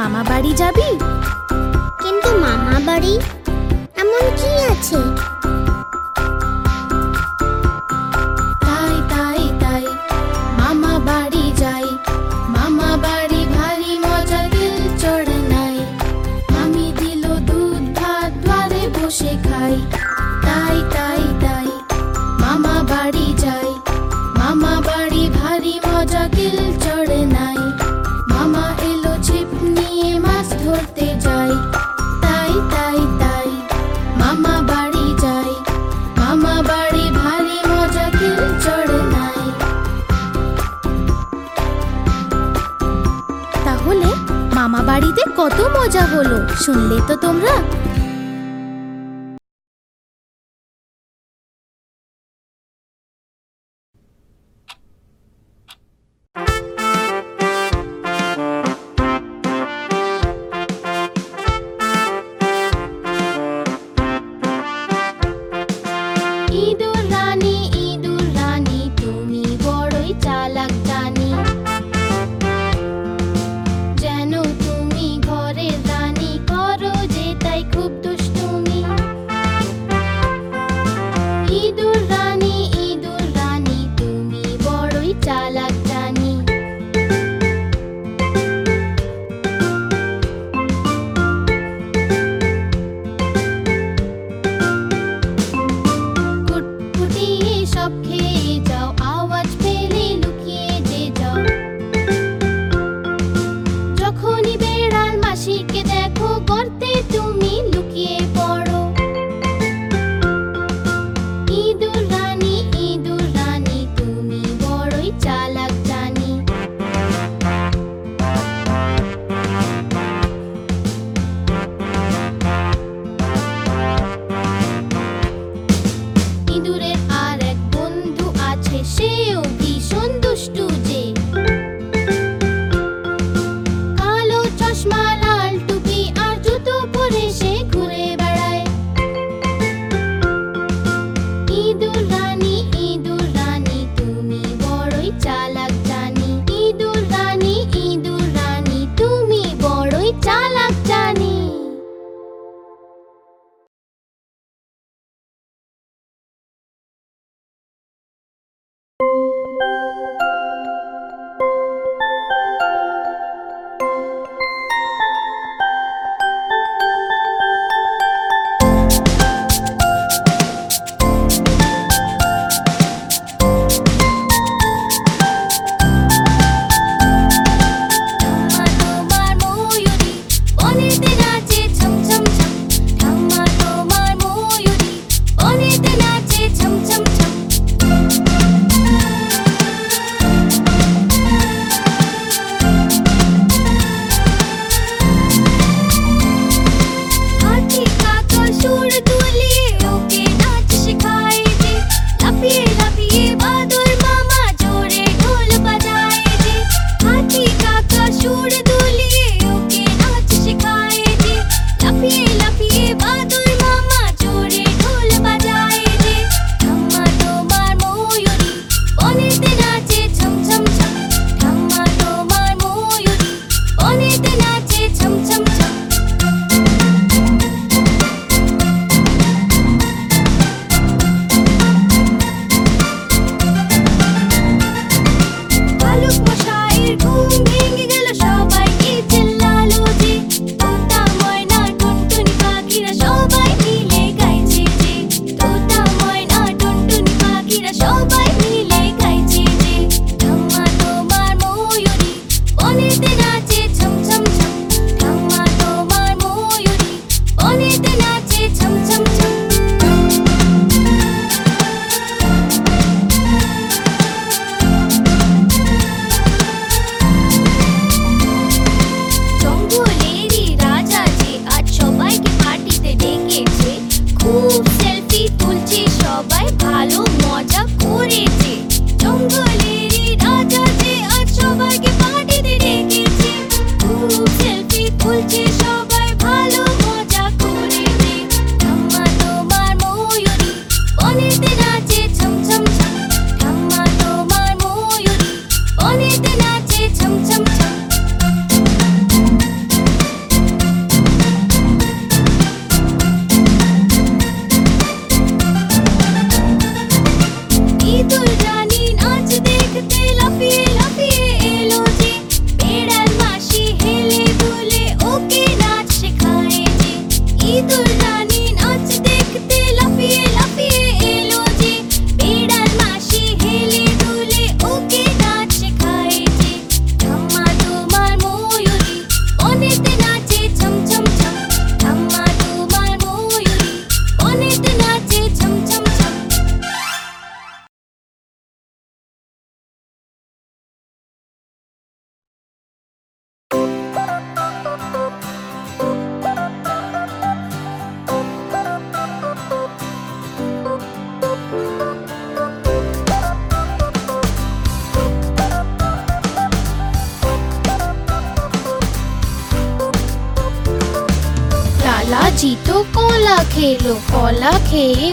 মামা বাড়ি যাবি? কিন্তু মামা বাড়ি এমন কি আছে? তাই তাই যাই। ভারী নাই। দুধ বসে খাই। তাই তাই বাড়িতে কত মজা হলো। শুনলে তো তোমরা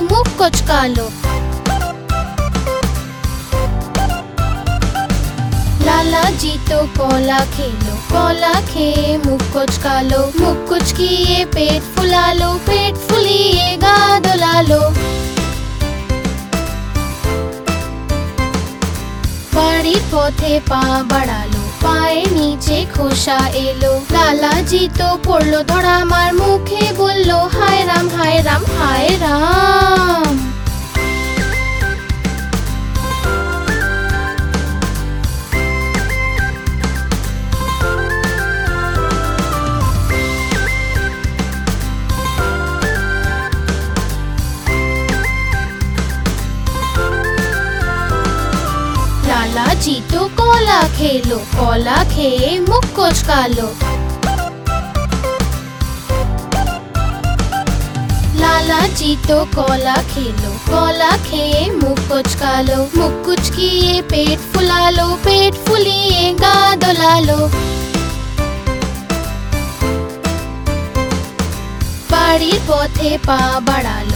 मुख कुछ का लो। लाला जी तो कोला खेलो, कोला खे मुख मुक्कुच कालो कुछ किए, पेट फुला लो, पेट फुलिएगा दुला लो बड़ी पोथे पा बड़ा लो পায়ের নিচে খোসা এলো। লালাজি তো পড়ল ধরা আমার মুখে, বলল, হায় রাম হায় রাম হায় রাম। লালাজি তো কলা খেলো কলা খেয়ে মুখ কচকালো লালাজি তো কলা খেলো কলা খেয়ে মুখ কচকালো মুখ কুচকিয়ে পেট ফুলালো পেট ফুলিয়ে গা দোলালো বাড়ির পথে পা বাড়ালো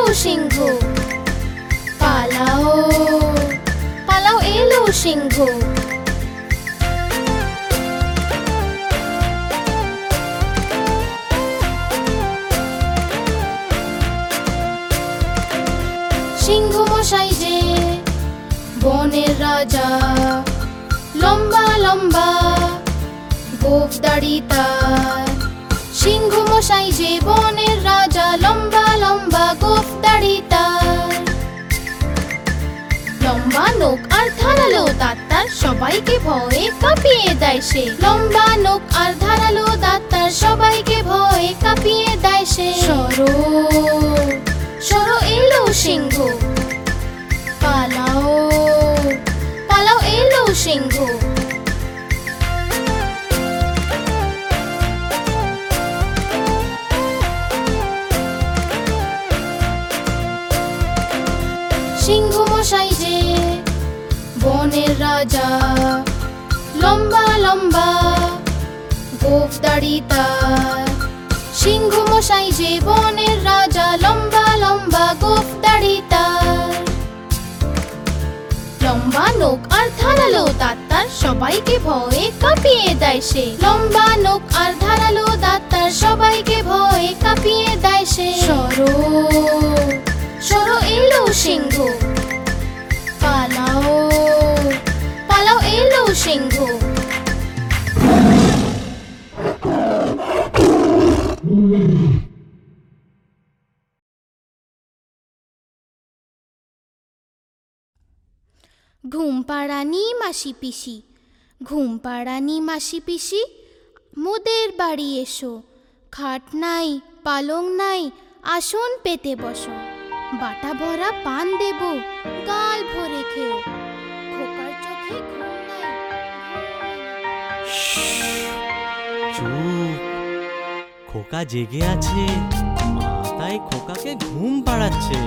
এলো সিংহ। পালাও পালাও এলো সিংহ। সিংহ মশাই যে বনের রাজা, লম্বা লম্বা গোফ দাড়ি তার। সিংহ মশাই যে বনের রাজা, লম্বা লম্বা নোক আর ধারালো সবাইকে ভয়ে কাঁপিয়ে দেয় সে। লম্বা সবাইকে ভয়ে কাঁপিয়ে দেয় সে। সরো সরো এলো সিংহ। পালাও পালাও এলো সিংহ। মশাই যে বনের রাজা। লম্বা লম্বা গোফ দাড়ি তার। সিংহ মশাই যে বনের রাজা, লম্বা লম্বা গোফ দাড়ি তার। লম্বা নোক আর ধারালো দাঁত তার, সবাইকে ভয়ে কাঁপিয়ে দেয় সে। লম্বা নোক আর ধারালো দাঁত তার, সবাইকে ভয়ে কাঁপিয়ে দেয় সে। সরো সিংহ। ঘুম পাড়ানি মাসি পিসি, ঘুম পাড়ানি মাসি পিসি, মোদের বাড়ি এসো। খাট নাই, পালং নাই, আসন পেতে বসো। বাটা ভরা পান দেব, গাল ভরে খেও খোকা জেগে আছে। মা তাই খোকাকে ঘুম পাড়াচ্ছে।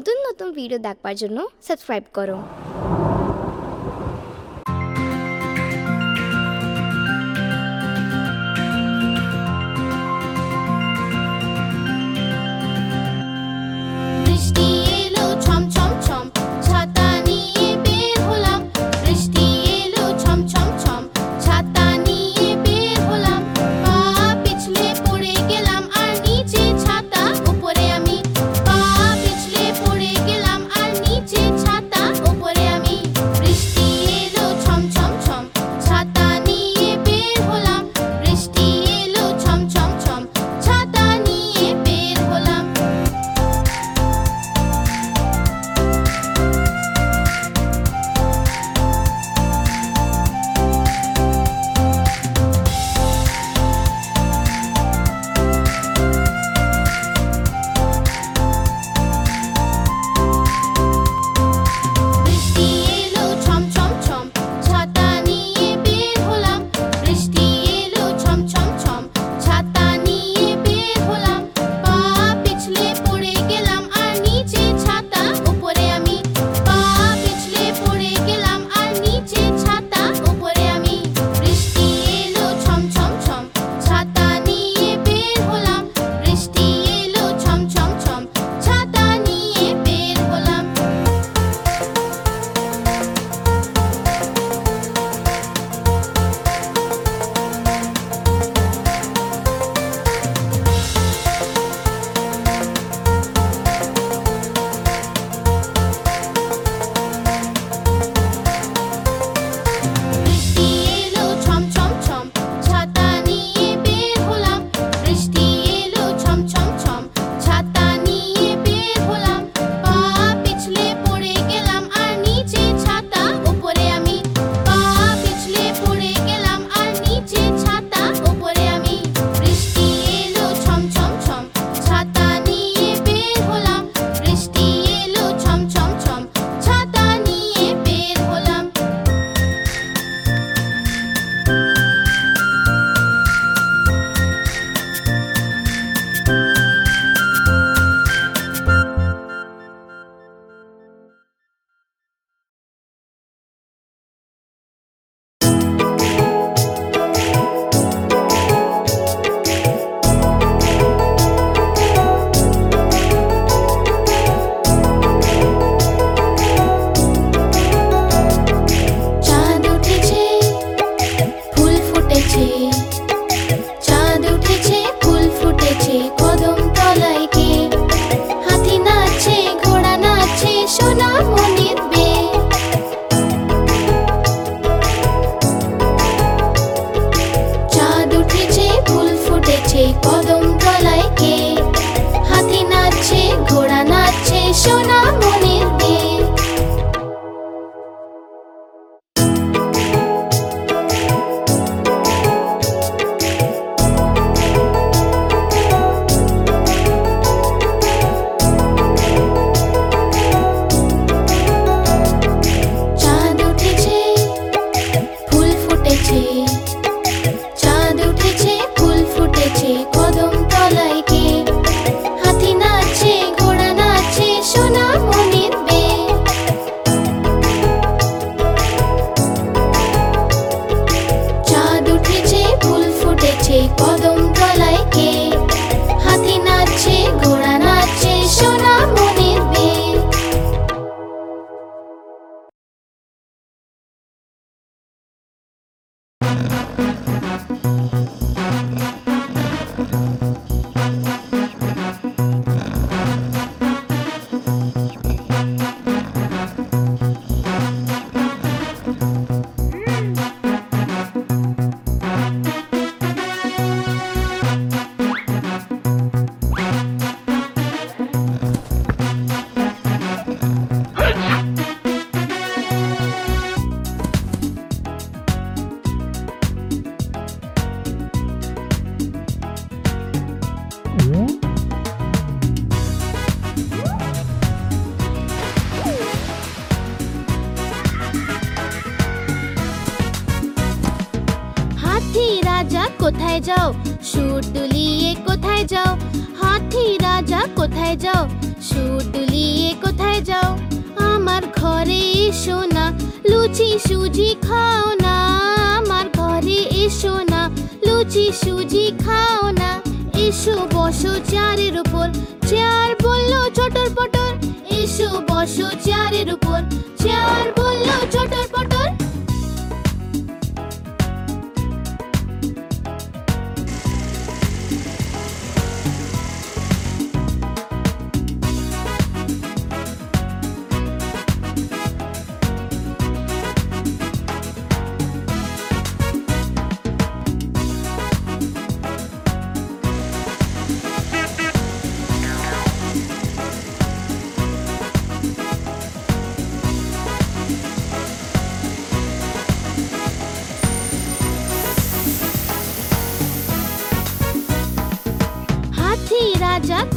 নতুন নতুন ভিডিও দেখবার জন্য সাবস্ক্রাইব করো।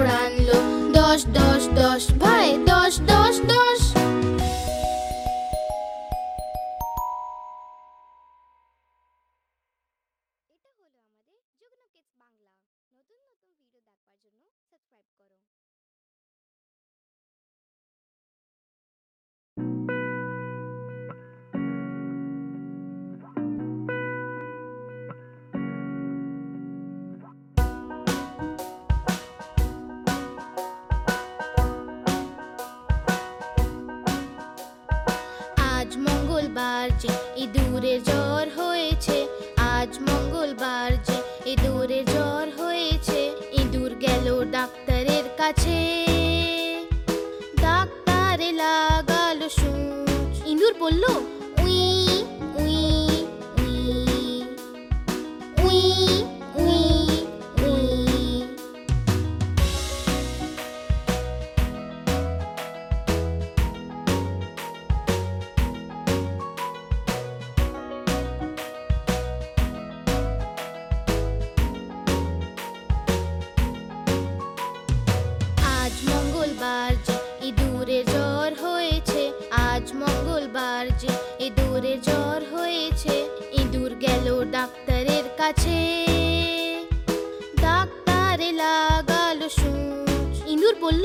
কোরআন ডাক্তারে লাগালো সূচ। ইঁদুর বলল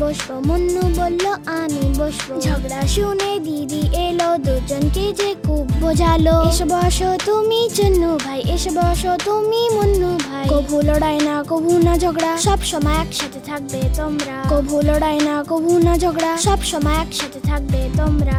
বসবো, মুন্নু বলল, আমি বসবো। ঝগড়া শুনে দিদি এলো, দুজনকে যে খুব বোঝালো। এসে বসো তুমি চন্নু ভাই, এসে বসো তুমি মুন্নু ভাই। কভু লড়াই না, কভু না ঝগড়া, সব সময় একসাথে থাকবে তোমরা। কভু লড়াই না, কভু না ঝগড়া, সব সময় একসাথে থাকবে তোমরা।